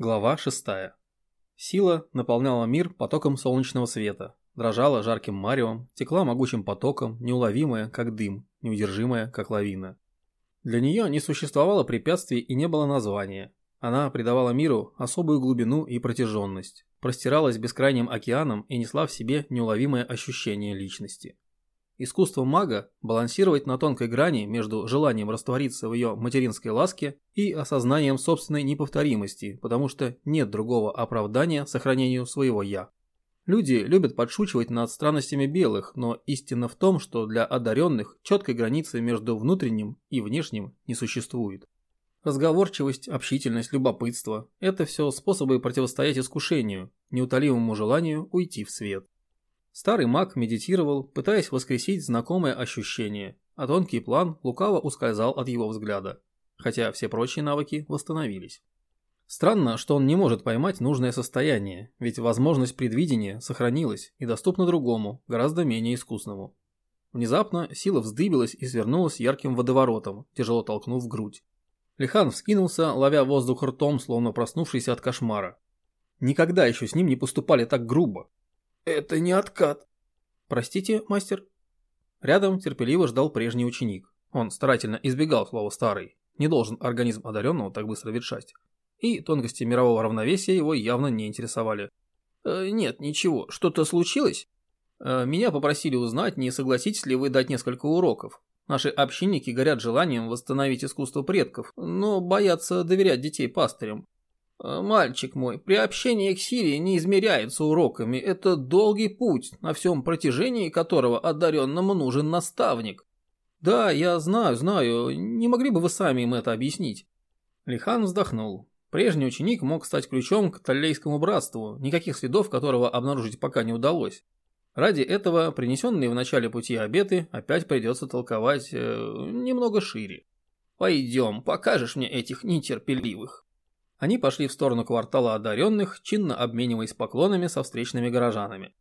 Глава 6. Сила наполняла мир потоком солнечного света, дрожала жарким маревом, текла могучим потоком, неуловимая, как дым, неудержимая, как лавина. Для нее не существовало препятствий и не было названия. Она придавала миру особую глубину и протяженность, простиралась бескрайним океаном и несла в себе неуловимое ощущение личности. Искусство мага – балансировать на тонкой грани между желанием раствориться в ее материнской ласке и осознанием собственной неповторимости, потому что нет другого оправдания сохранению своего «я». Люди любят подшучивать над странностями белых, но истина в том, что для одаренных четкой границы между внутренним и внешним не существует. Разговорчивость, общительность, любопытство – это все способы противостоять искушению, неутолимому желанию уйти в свет. Старый маг медитировал, пытаясь воскресить знакомое ощущение, а тонкий план лукаво ускользал от его взгляда, хотя все прочие навыки восстановились. Странно, что он не может поймать нужное состояние, ведь возможность предвидения сохранилась и доступна другому, гораздо менее искусному. Внезапно сила вздыбилась и свернулась ярким водоворотом, тяжело толкнув грудь. Лихан вскинулся, ловя воздух ртом, словно проснувшийся от кошмара. Никогда еще с ним не поступали так грубо. Это не откат. Простите, мастер? Рядом терпеливо ждал прежний ученик. Он старательно избегал слова «старый». Не должен организм одаренного так быстро ветшать. И тонкости мирового равновесия его явно не интересовали. Э, «Нет, ничего. Что-то случилось?» э, «Меня попросили узнать, не согласитесь ли вы дать несколько уроков. Наши общинники горят желанием восстановить искусство предков, но боятся доверять детей пастырям. Э, «Мальчик мой, приобщение к силе не измеряется уроками. Это долгий путь, на всем протяжении которого одаренному нужен наставник». «Да, я знаю, знаю. Не могли бы вы сами им это объяснить?» Лихан вздохнул. Прежний ученик мог стать ключом к Таллейскому братству, никаких следов которого обнаружить пока не удалось. Ради этого принесенные в начале пути обеты опять придется толковать э, немного шире. «Пойдем, покажешь мне этих нетерпеливых». Они пошли в сторону квартала одаренных, чинно обмениваясь поклонами со встречными горожанами.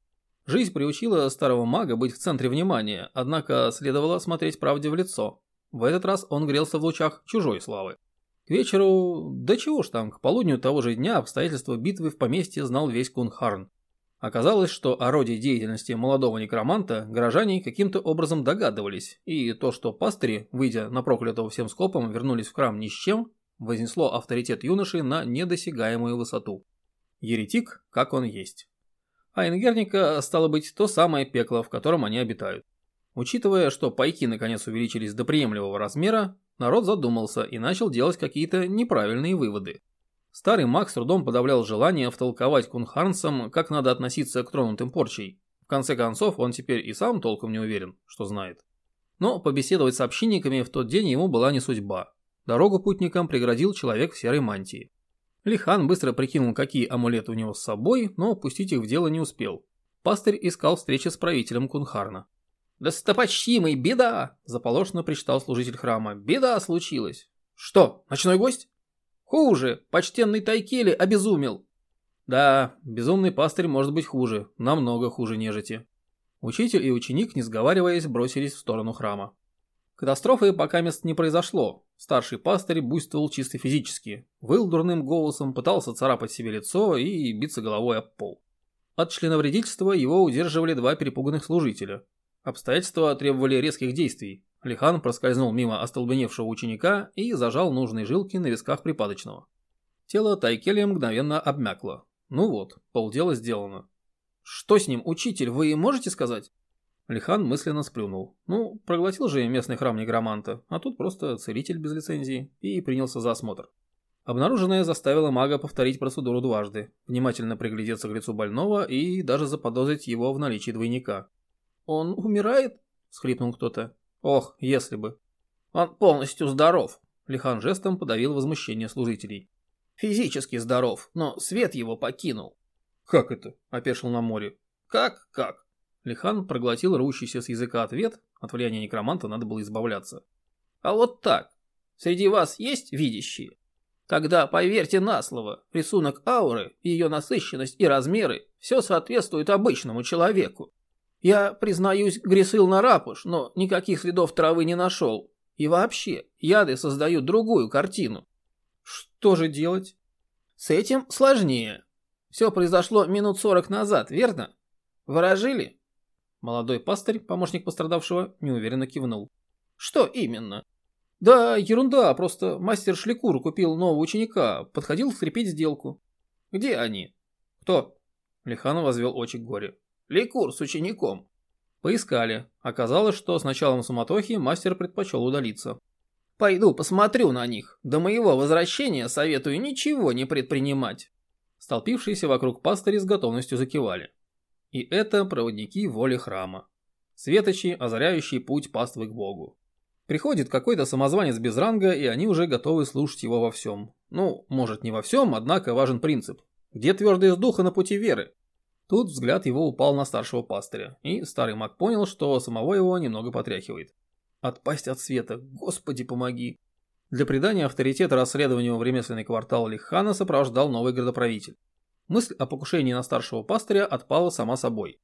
Жизнь приучила старого мага быть в центре внимания, однако следовало смотреть правде в лицо. В этот раз он грелся в лучах чужой славы. К вечеру, да чего ж там, к полудню того же дня обстоятельства битвы в поместье знал весь Кунхарн. Оказалось, что о роде деятельности молодого некроманта горожане каким-то образом догадывались, и то, что пастыри, выйдя на проклятого всем скопом, вернулись в храм ни с чем, вознесло авторитет юноши на недосягаемую высоту. Еретик, как он есть. А Ингерника стало быть то самое пекло, в котором они обитают. Учитывая, что пайки наконец увеличились до приемлемого размера, народ задумался и начал делать какие-то неправильные выводы. Старый маг с трудом подавлял желание втолковать кунхарнцам, как надо относиться к тронутым порчей. В конце концов, он теперь и сам толком не уверен, что знает. Но побеседовать с общинниками в тот день ему была не судьба. Дорогу путникам преградил человек в серой мантии. Лихан быстро прикинул, какие амулеты у него с собой, но пустить их в дело не успел. Пастырь искал встречи с правителем Кунхарна. «Достопочтимый, беда!» – заполошно причитал служитель храма. «Беда случилась!» «Что, ночной гость?» «Хуже! Почтенный Тайкели обезумел!» «Да, безумный пастырь может быть хуже, намного хуже нежити». Учитель и ученик, не сговариваясь, бросились в сторону храма. Катастрофы пока мест не произошло. Старший пастырь буйствовал чисто физически, выл дурным голосом, пытался царапать себе лицо и биться головой об пол. От членовредительства его удерживали два перепуганных служителя. Обстоятельства требовали резких действий. Лихан проскользнул мимо остолбеневшего ученика и зажал нужные жилки на висках припадочного. Тело Тайкеля мгновенно обмякло. Ну вот, полдела сделано. «Что с ним, учитель, вы можете сказать?» Лихан мысленно сплюнул. Ну, проглотил же местный храм негроманта, а тут просто целитель без лицензии, и принялся за осмотр. Обнаруженное заставило мага повторить процедуру дважды, внимательно приглядеться к лицу больного и даже заподозрить его в наличии двойника. «Он умирает?» – схлипнул кто-то. «Ох, если бы». «Он полностью здоров», – Лихан жестом подавил возмущение служителей. «Физически здоров, но свет его покинул». «Как это?» – опешил на море. «Как, как? Лихан проглотил рвущийся с языка ответ, от влияния некроманта надо было избавляться. А вот так. Среди вас есть видящие? Тогда поверьте на слово, рисунок ауры, ее насыщенность и размеры все соответствуют обычному человеку. Я, признаюсь, гресыл на рапуш, но никаких следов травы не нашел. И вообще, яды создают другую картину. Что же делать? С этим сложнее. Все произошло минут сорок назад, верно? Ворожили? Молодой пастырь, помощник пострадавшего, неуверенно кивнул. Что именно? Да, ерунда, просто мастер Шликур купил нового ученика, подходил скрепить сделку. Где они? Кто? Лиханов возвел очи к горе. Ликур с учеником. Поискали. Оказалось, что с началом суматохи мастер предпочел удалиться. Пойду посмотрю на них. До моего возвращения советую ничего не предпринимать. Столпившиеся вокруг пастыри с готовностью закивали. И это проводники воли храма. Светочи, озаряющие путь паствы к Богу. Приходит какой-то самозванец без ранга, и они уже готовы слушать его во всем. Ну, может не во всем, однако важен принцип. Где твердость духа на пути веры? Тут взгляд его упал на старшего пастыря, и старый маг понял, что самого его немного потряхивает. Отпасть от света, господи помоги. Для придания авторитета расследованию в ремесленный квартал Лихана сопровождал новый градоправитель. Мысль о покушении на старшего пастыря отпала сама собой.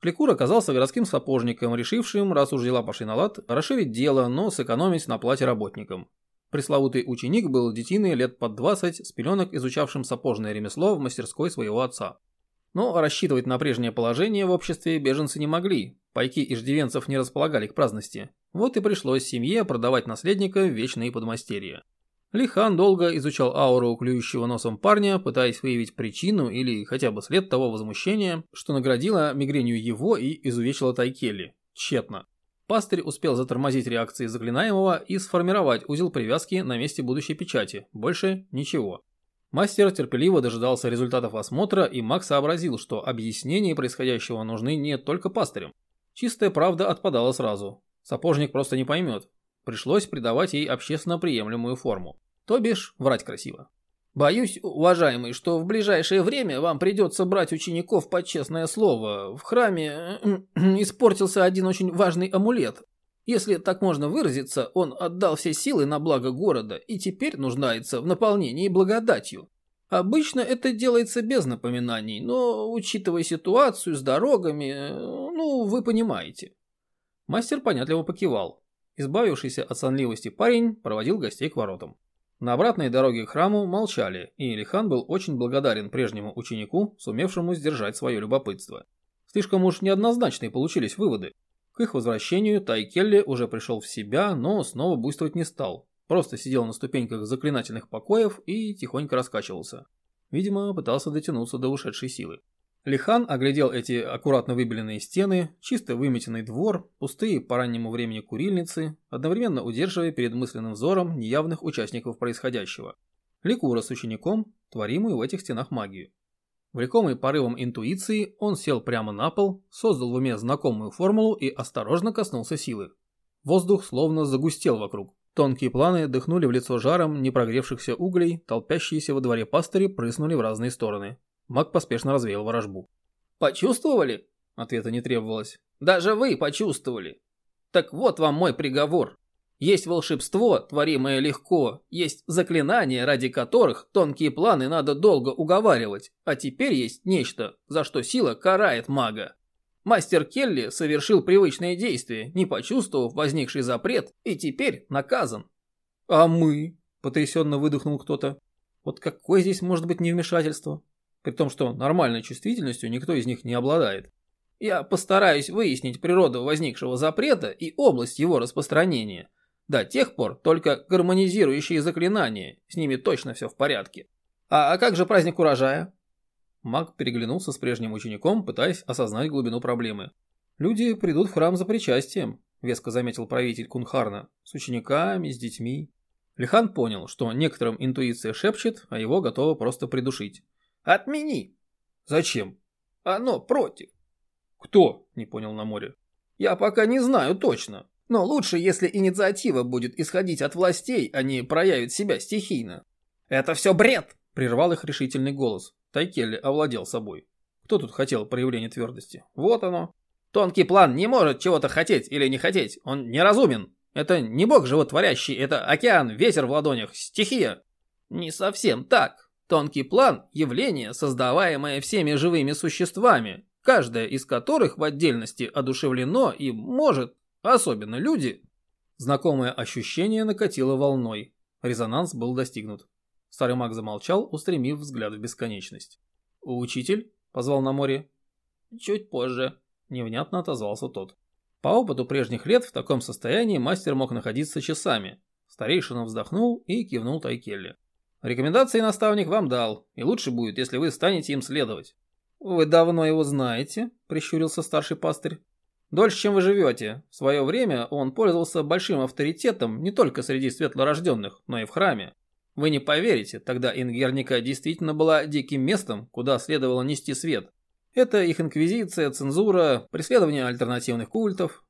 Кликур оказался городским сапожником, решившим, раз уж дела пошли на лад, расширить дело, но сэкономить на плате работникам. Пресловутый ученик был детиной лет под 20, с пеленок изучавшим сапожное ремесло в мастерской своего отца. Но рассчитывать на прежнее положение в обществе беженцы не могли, пайки иждивенцев не располагали к праздности. Вот и пришлось семье продавать наследника в вечные подмастерья. Лихан долго изучал ауру клюющего носом парня, пытаясь выявить причину или хотя бы след того возмущения, что наградило мигренью его и изувечило Тайкелли. Тщетно. Пастырь успел затормозить реакции заклинаемого и сформировать узел привязки на месте будущей печати. Больше ничего. Мастер терпеливо дожидался результатов осмотра, и Макс сообразил, что объяснения происходящего нужны не только пастырям. Чистая правда отпадала сразу. Сапожник просто не поймет, Пришлось придавать ей общественно приемлемую форму. То бишь, врать красиво. Боюсь, уважаемый, что в ближайшее время вам придется брать учеников под честное слово. В храме испортился один очень важный амулет. Если так можно выразиться, он отдал все силы на благо города и теперь нуждается в наполнении благодатью. Обычно это делается без напоминаний, но учитывая ситуацию с дорогами, ну, вы понимаете. Мастер понятливо покивал. Избавившийся от сонливости парень проводил гостей к воротам. На обратной дороге к храму молчали, и Илихан был очень благодарен прежнему ученику, сумевшему сдержать свое любопытство. Слишком уж неоднозначные получились выводы. К их возвращению Тайкелли уже пришел в себя, но снова буйствовать не стал. Просто сидел на ступеньках заклинательных покоев и тихонько раскачивался. Видимо, пытался дотянуться до ушедшей силы. Лихан оглядел эти аккуратно выбеленные стены, чисто выметенный двор, пустые по раннему времени курильницы, одновременно удерживая перед мысленным взором неявных участников происходящего. Ликура с учеником, творимую в этих стенах магию. Влекомый порывом интуиции, он сел прямо на пол, создал в уме знакомую формулу и осторожно коснулся силы. Воздух словно загустел вокруг. Тонкие планы дыхнули в лицо жаром непрогревшихся углей, толпящиеся во дворе пастыри прыснули в разные стороны. Маг поспешно развеял ворожбу. «Почувствовали?» Ответа не требовалось. «Даже вы почувствовали. Так вот вам мой приговор. Есть волшебство, творимое легко, есть заклинания, ради которых тонкие планы надо долго уговаривать, а теперь есть нечто, за что сила карает мага. Мастер Келли совершил привычное действие, не почувствовав возникший запрет, и теперь наказан. «А мы?» – потрясенно выдохнул кто-то. «Вот какое здесь может быть невмешательство? При том, что нормальной чувствительностью никто из них не обладает. Я постараюсь выяснить природу возникшего запрета и область его распространения. До тех пор только гармонизирующие заклинания, с ними точно все в порядке. А, а как же праздник урожая? Маг переглянулся с прежним учеником, пытаясь осознать глубину проблемы. «Люди придут в храм за причастием», – веско заметил правитель Кунхарна, – «с учениками, с детьми». Лихан понял, что некоторым интуиция шепчет, а его готова просто придушить. Отмени. Зачем? Оно против. Кто? Не понял на море. Я пока не знаю точно. Но лучше, если инициатива будет исходить от властей, а не проявит себя стихийно. Это все бред! Прервал их решительный голос. Тайкелли овладел собой. Кто тут хотел проявления твердости? Вот оно. Тонкий план не может чего-то хотеть или не хотеть. Он неразумен. Это не бог животворящий, это океан, ветер в ладонях, стихия. Не совсем так. Тонкий план – явление, создаваемое всеми живыми существами, каждое из которых в отдельности одушевлено и может, особенно люди. Знакомое ощущение накатило волной. Резонанс был достигнут. Старый маг замолчал, устремив взгляд в бесконечность. «Учитель?» – позвал на море. «Чуть позже», – невнятно отозвался тот. По опыту прежних лет в таком состоянии мастер мог находиться часами. Старейшина вздохнул и кивнул Тайкелли. «Рекомендации наставник вам дал, и лучше будет, если вы станете им следовать». «Вы давно его знаете?» – прищурился старший пастырь. «Дольше, чем вы живете. В свое время он пользовался большим авторитетом не только среди светлорожденных, но и в храме. Вы не поверите, тогда Ингерника действительно была диким местом, куда следовало нести свет. Это их инквизиция, цензура, преследование альтернативных культов.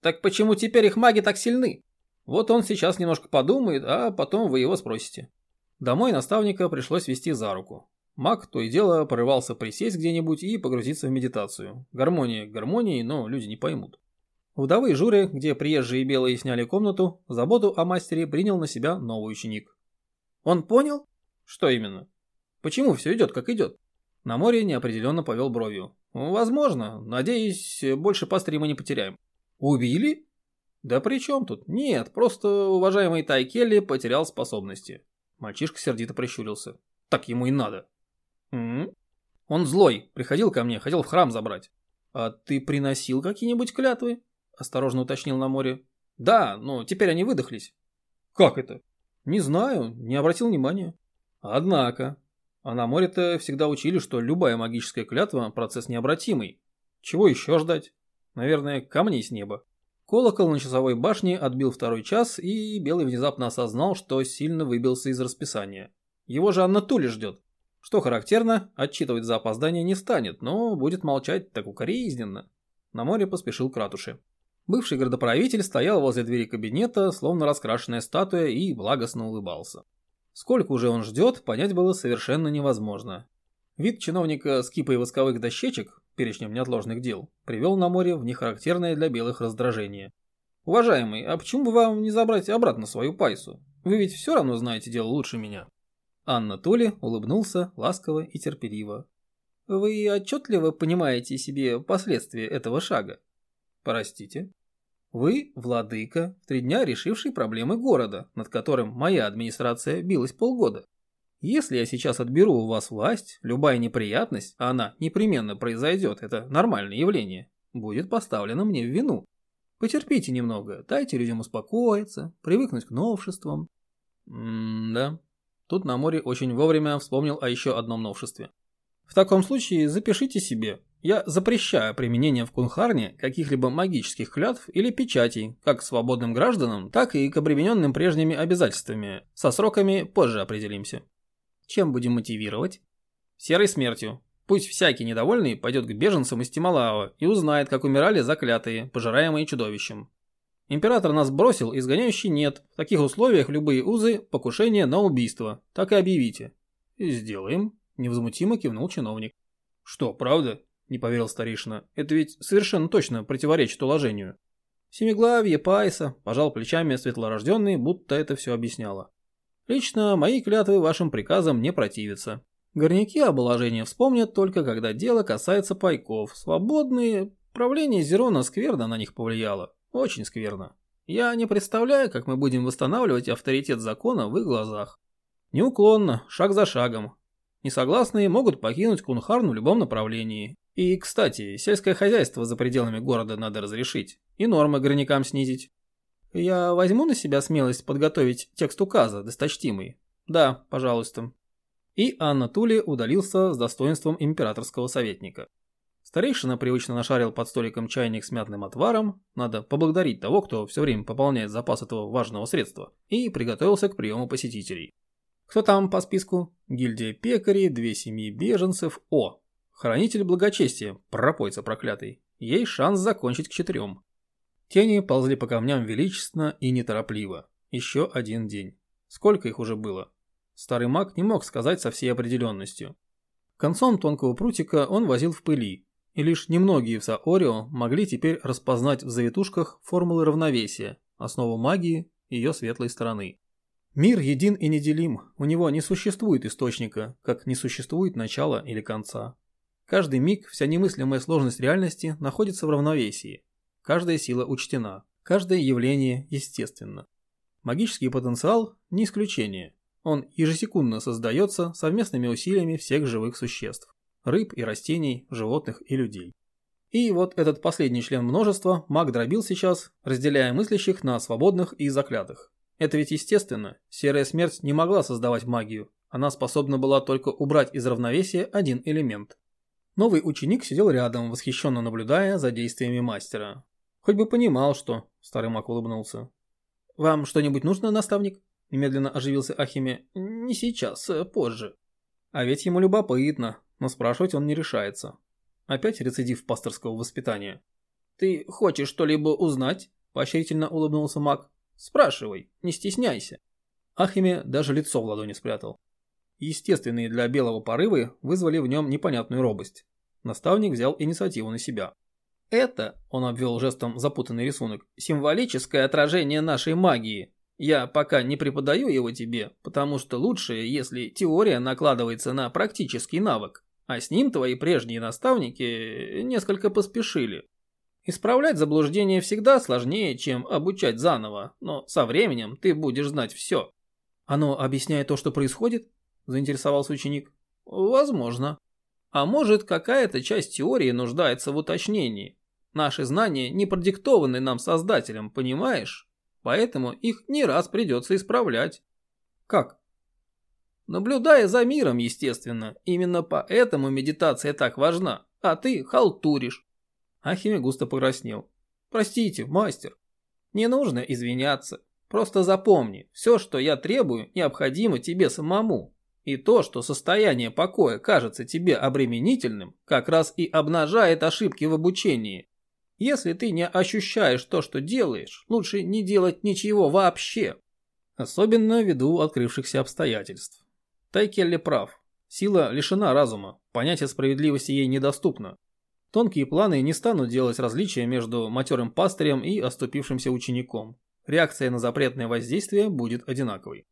Так почему теперь их маги так сильны? Вот он сейчас немножко подумает, а потом вы его спросите. Домой наставника пришлось вести за руку. Маг то и дело порывался присесть где-нибудь и погрузиться в медитацию. Гармония гармонии, но люди не поймут. Вдовы Журе, где приезжие белые сняли комнату, заботу о мастере принял на себя новый ученик. Он понял? Что именно? Почему все идет, как идет? На море неопределенно повел бровью. Возможно. Надеюсь, больше пастырей мы не потеряем. Убили? Да при чем тут? Нет, просто уважаемый Тайкелли потерял способности. Мальчишка сердито прищурился. Так ему и надо. М -м. Он злой, приходил ко мне, хотел в храм забрать. А ты приносил какие-нибудь клятвы? Осторожно уточнил на море. Да, но теперь они выдохлись. Как это? Не знаю, не обратил внимания. Однако, а на море-то всегда учили, что любая магическая клятва – процесс необратимый. Чего еще ждать? Наверное, камней с неба. Колокол на часовой башне отбил второй час, и Белый внезапно осознал, что сильно выбился из расписания. Его же Анна Тули ждет. Что характерно, отчитывать за опоздание не станет, но будет молчать так укоризненно. На море поспешил к ратуше. Бывший городоправитель стоял возле двери кабинета, словно раскрашенная статуя, и благостно улыбался. Сколько уже он ждет, понять было совершенно невозможно. Вид чиновника с кипой восковых дощечек, перечнем неотложных дел, привел на море в нехарактерное для белых раздражение. «Уважаемый, а почему бы вам не забрать обратно свою пайсу? Вы ведь все равно знаете дело лучше меня». Анна Толи улыбнулся ласково и терпеливо. «Вы отчетливо понимаете себе последствия этого шага?» Простите. Вы владыка, три дня решивший проблемы города, над которым моя администрация билась полгода. Если я сейчас отберу у вас власть, любая неприятность, а она непременно произойдет, это нормальное явление, будет поставлена мне в вину. Потерпите немного, дайте людям успокоиться, привыкнуть к новшествам. М-да. Тут на море очень вовремя вспомнил о еще одном новшестве. В таком случае запишите себе, я запрещаю применение в Кунхарне каких-либо магических клятв или печатей, как свободным гражданам, так и к обремененным прежними обязательствами. Со сроками позже определимся. Чем будем мотивировать? Серой смертью. Пусть всякий недовольный пойдет к беженцам из Тималао и узнает, как умирали заклятые, пожираемые чудовищем. Император нас бросил, изгоняющий нет. В таких условиях любые узы – покушение на убийство. Так и объявите. Сделаем. Невозмутимо кивнул чиновник. Что, правда? Не поверил старейшина. Это ведь совершенно точно противоречит уложению. Семиглавье, Пайса, пожал плечами светлорожденный, будто это все объясняло. Лично мои клятвы вашим приказам не противятся. Горняки об уложении вспомнят только когда дело касается пайков. Свободные, правление Зерона скверно на них повлияло. Очень скверно. Я не представляю, как мы будем восстанавливать авторитет закона в их глазах. Неуклонно, шаг за шагом. Несогласные могут покинуть Кунхарн в любом направлении. И, кстати, сельское хозяйство за пределами города надо разрешить. И нормы горнякам снизить. Я возьму на себя смелость подготовить текст указа, досточтимый. Да, пожалуйста. И Анна Тули удалился с достоинством императорского советника. Старейшина привычно нашарил под столиком чайник с мятным отваром, надо поблагодарить того, кто все время пополняет запас этого важного средства, и приготовился к приему посетителей. Кто там по списку? Гильдия пекарей, две семьи беженцев. О, Хранитель благочестия, пропойца проклятый. Есть шанс закончить к четырем. Тени ползли по камням величественно и неторопливо. Еще один день. Сколько их уже было? Старый маг не мог сказать со всей определенностью. Концом тонкого прутика он возил в пыли, и лишь немногие в Саорио могли теперь распознать в завитушках формулы равновесия, основу магии ее светлой стороны. Мир един и неделим, у него не существует источника, как не существует начала или конца. Каждый миг вся немыслимая сложность реальности находится в равновесии. Каждая сила учтена, каждое явление естественно. Магический потенциал не исключение. Он ежесекундно создается совместными усилиями всех живых существ – рыб и растений, животных и людей. И вот этот последний член множества маг дробил сейчас, разделяя мыслящих на свободных и заклятых. Это ведь естественно, серая смерть не могла создавать магию, она способна была только убрать из равновесия один элемент. Новый ученик сидел рядом, восхищенно наблюдая за действиями мастера. Хоть бы понимал, что... Старый маг улыбнулся. «Вам что-нибудь нужно, наставник?» Немедленно оживился Ахиме. «Не сейчас, э, позже». А ведь ему любопытно, но спрашивать он не решается. Опять рецидив пасторского воспитания. «Ты хочешь что-либо узнать?» – поощрительно улыбнулся маг. «Спрашивай, не стесняйся». Ахиме даже лицо в ладони спрятал. Естественные для белого порывы вызвали в нем непонятную робость. Наставник взял инициативу на себя. «Это», – он обвел жестом запутанный рисунок, – «символическое отражение нашей магии. Я пока не преподаю его тебе, потому что лучше, если теория накладывается на практический навык, а с ним твои прежние наставники несколько поспешили. Исправлять заблуждение всегда сложнее, чем обучать заново, но со временем ты будешь знать все». «Оно объясняет то, что происходит?» – заинтересовался ученик. «Возможно. А может, какая-то часть теории нуждается в уточнении. Наши знания не продиктованы нам создателем, понимаешь? Поэтому их не раз придется исправлять». «Как?» «Наблюдая за миром, естественно. Именно поэтому медитация так важна. А ты халтуришь». Ахиме густо покраснел. «Простите, мастер. Не нужно извиняться. Просто запомни, все, что я требую, необходимо тебе самому. И то, что состояние покоя кажется тебе обременительным, как раз и обнажает ошибки в обучении. Если ты не ощущаешь то, что делаешь, лучше не делать ничего вообще. Особенно ввиду открывшихся обстоятельств. Тайкелли прав. Сила лишена разума, понятие справедливости ей недоступно. Тонкие планы не станут делать различия между матерым пастырем и оступившимся учеником. Реакция на запретное воздействие будет одинаковой.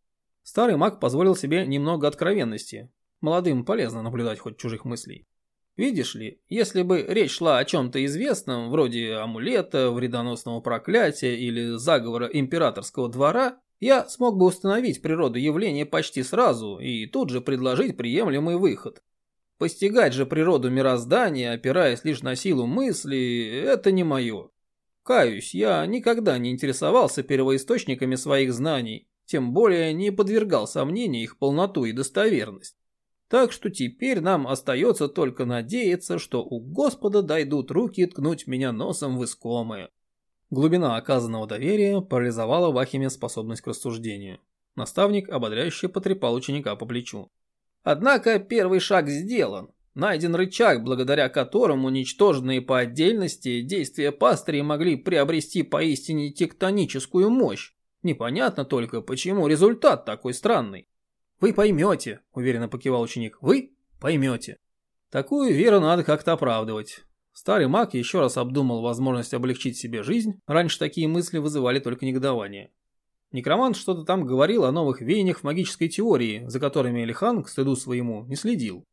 Старый маг позволил себе немного откровенности. Молодым полезно наблюдать хоть чужих мыслей. Видишь ли, если бы речь шла о чем-то известном, вроде амулета, вредоносного проклятия или заговора императорского двора, я смог бы установить природу явления почти сразу и тут же предложить приемлемый выход. Постигать же природу мироздания, опираясь лишь на силу мысли, это не мое. Каюсь, я никогда не интересовался первоисточниками своих знаний тем более не подвергал сомнению их полноту и достоверность. Так что теперь нам остается только надеяться, что у Господа дойдут руки ткнуть меня носом в искомое. Глубина оказанного доверия парализовала Вахиме способность к рассуждению. Наставник ободряюще потрепал ученика по плечу. Однако первый шаг сделан. Найден рычаг, благодаря которому уничтоженные по отдельности действия пастырей могли приобрести поистине тектоническую мощь. Непонятно только, почему результат такой странный. Вы поймете, уверенно покивал ученик, вы поймете. Такую веру надо как-то оправдывать. Старый маг еще раз обдумал возможность облегчить себе жизнь, раньше такие мысли вызывали только негодование. Некромант что-то там говорил о новых веяниях в магической теории, за которыми Элихан, к стыду своему, не следил.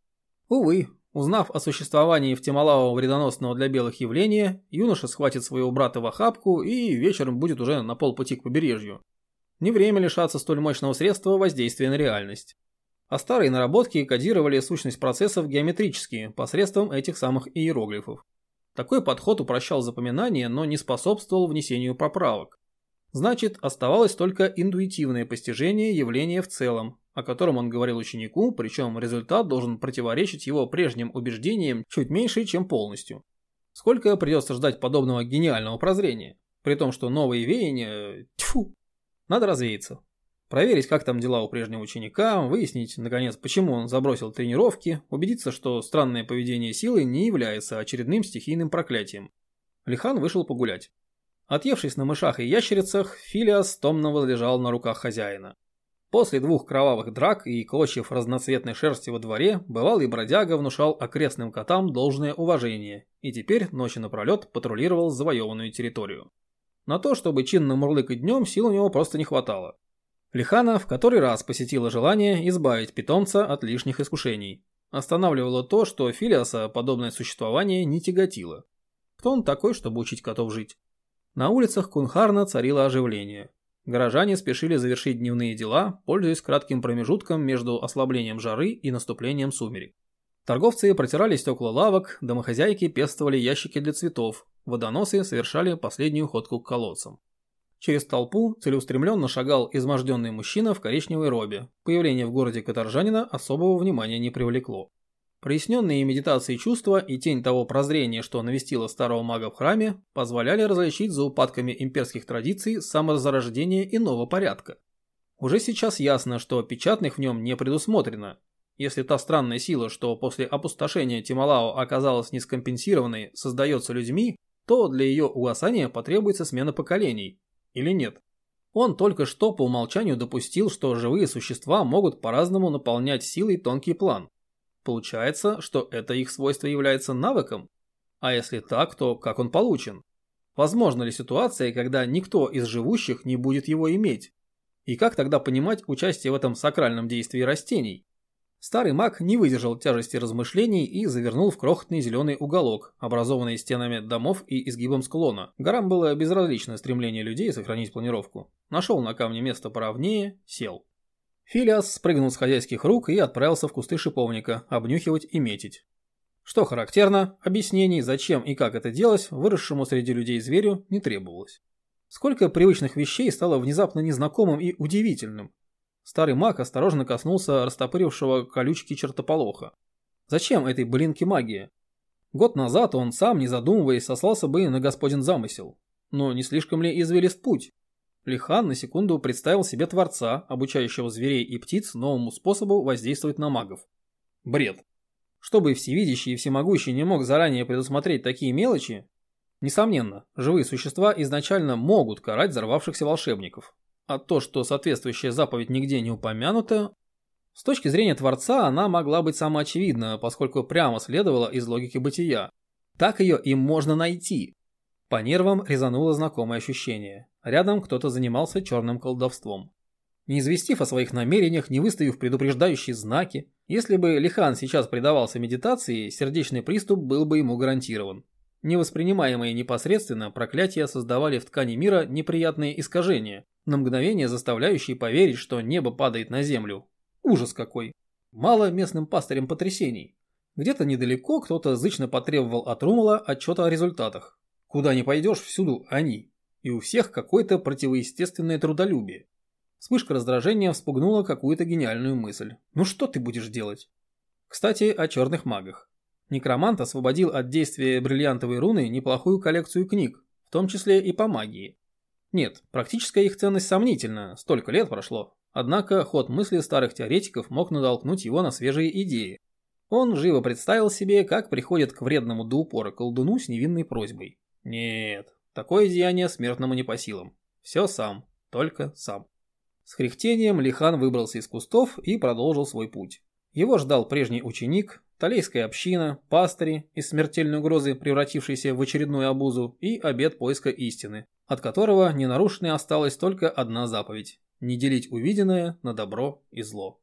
Увы, узнав о существовании в Тималао вредоносного для белых явления, юноша схватит своего брата в охапку и вечером будет уже на полпути к побережью. Не время лишаться столь мощного средства воздействия на реальность. А старые наработки кодировали сущность процессов геометрически посредством этих самых иероглифов. Такой подход упрощал запоминание, но не способствовал внесению поправок. Значит, оставалось только интуитивное постижение явления в целом, о котором он говорил ученику, причем результат должен противоречить его прежним убеждениям чуть меньше, чем полностью. Сколько придется ждать подобного гениального прозрения? При том, что новые веяния... Тьфу! Надо развеяться. Проверить, как там дела у прежнего ученика, выяснить, наконец, почему он забросил тренировки, убедиться, что странное поведение силы не является очередным стихийным проклятием. Лихан вышел погулять. Отъевшись на мышах и ящерицах, Филиас томно возлежал на руках хозяина. После двух кровавых драк и клочьев разноцветной шерсти во дворе, бывалый бродяга внушал окрестным котам должное уважение и теперь ночи напролет патрулировал завоеванную территорию. На то, чтобы чинно мурлыкать днем, сил у него просто не хватало. Лихана в который раз посетила желание избавить питомца от лишних искушений. Останавливало то, что Филиаса подобное существование не тяготило. Кто он такой, чтобы учить котов жить? На улицах Кунхарна царило оживление. Горожане спешили завершить дневные дела, пользуясь кратким промежутком между ослаблением жары и наступлением сумерек. Торговцы протирали стекла лавок, домохозяйки пестовали ящики для цветов, водоносы совершали последнюю ходку к колодцам. Через толпу целеустремленно шагал изможденный мужчина в коричневой робе. Появление в городе каторжанина особого внимания не привлекло. Проясненные медитацией чувства и тень того прозрения, что навестило старого мага в храме, позволяли различить за упадками имперских традиций самозарождение иного порядка. Уже сейчас ясно, что печатных в нем не предусмотрено. Если та странная сила, что после опустошения Тималао оказалась нескомпенсированной, создается людьми, то для ее угасания потребуется смена поколений. Или нет? Он только что по умолчанию допустил, что живые существа могут по-разному наполнять силой тонкий план. Получается, что это их свойство является навыком? А если так, то как он получен? Возможно ли ситуация, когда никто из живущих не будет его иметь? И как тогда понимать участие в этом сакральном действии растений? Старый маг не выдержал тяжести размышлений и завернул в крохотный зеленый уголок, образованный стенами домов и изгибом склона. Горам было безразлично стремление людей сохранить планировку. Нашел на камне место поровнее, сел. Филиас спрыгнул с хозяйских рук и отправился в кусты шиповника, обнюхивать и метить. Что характерно, объяснений, зачем и как это делать, выросшему среди людей зверю не требовалось. Сколько привычных вещей стало внезапно незнакомым и удивительным. Старый маг осторожно коснулся растопырившего колючки чертополоха. Зачем этой блинке магия? Год назад он сам, не задумываясь, сослался бы на господин замысел. Но не слишком ли извилист путь? Лихан на секунду представил себе Творца, обучающего зверей и птиц новому способу воздействовать на магов. Бред. Чтобы всевидящий и всемогущий не мог заранее предусмотреть такие мелочи, несомненно, живые существа изначально могут карать взорвавшихся волшебников. А то, что соответствующая заповедь нигде не упомянута, с точки зрения Творца она могла быть самоочевидна, поскольку прямо следовала из логики бытия. Так ее и можно найти. По нервам резануло знакомое ощущение. Рядом кто-то занимался черным колдовством. Не известив о своих намерениях, не выставив предупреждающие знаки, если бы Лихан сейчас предавался медитации, сердечный приступ был бы ему гарантирован. Невоспринимаемые непосредственно проклятия создавали в ткани мира неприятные искажения, на мгновение заставляющие поверить, что небо падает на землю. Ужас какой! Мало местным пастырям потрясений. Где-то недалеко кто-то зычно потребовал от Румала отчета о результатах. Куда не пойдешь, всюду они. И у всех какое-то противоестественное трудолюбие. Вспышка раздражения вспугнула какую-то гениальную мысль. Ну что ты будешь делать? Кстати, о черных магах. Некромант освободил от действия бриллиантовой руны неплохую коллекцию книг, в том числе и по магии. Нет, практическая их ценность сомнительна, столько лет прошло. Однако ход мысли старых теоретиков мог натолкнуть его на свежие идеи. Он живо представил себе, как приходит к вредному до упора колдуну с невинной просьбой. Нет, такое деяние смертному не по силам. Все сам, только сам. С хрехтением Лихан выбрался из кустов и продолжил свой путь. Его ждал прежний ученик, талейская община, пастыри из смертельной угрозы, превратившиеся в очередную обузу, и обет поиска истины, от которого ненарушенной осталась только одна заповедь – не делить увиденное на добро и зло.